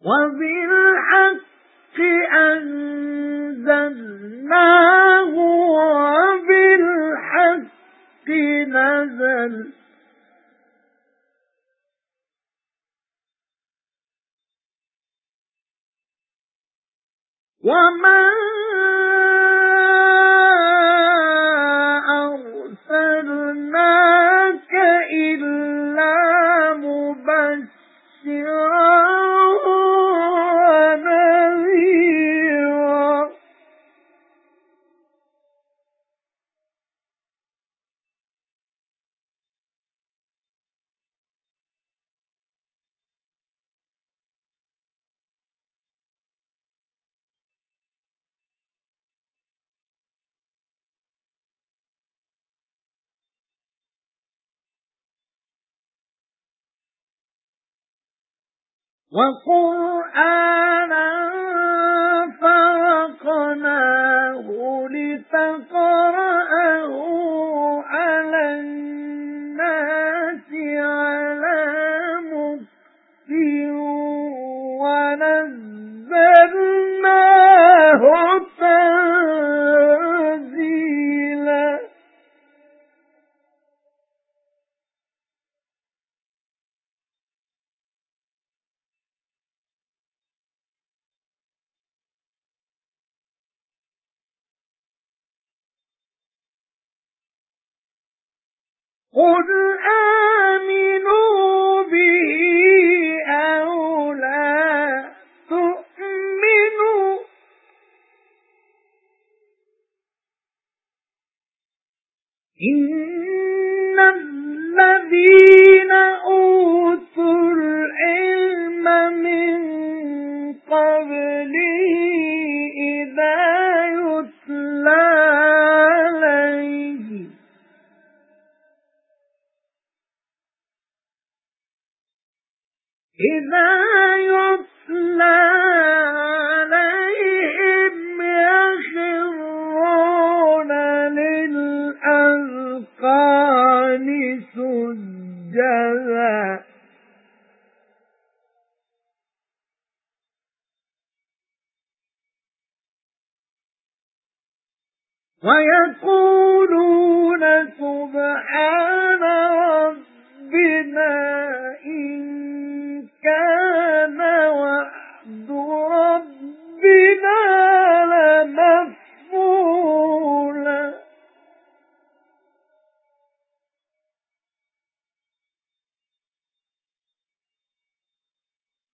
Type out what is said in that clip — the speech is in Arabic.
وَبِالْحَقِّ أَنزَلْنَاهُ وَبِالْحَقِّ نَزَلَ وَمَا أَرْسَلْنَاكَ إِلَّا مُبَشِّرًا وَقُرْآنًا فَرَقْنَاهُ لِتَقْرَأَهُ عَلَى النَّاسِ عَلَى مُكْثٍ وَنَزَّلْنَاهُ قُلْ آمِنُوا بِهِ أَوْ لَا تُؤْمِنُوا إِنَّ إِذَا يُتْلَى عَلَيْهِمْ يَخِرُّونَ لِلْأَذْقَانِ سُجَّدًا وَيَقُولُونَ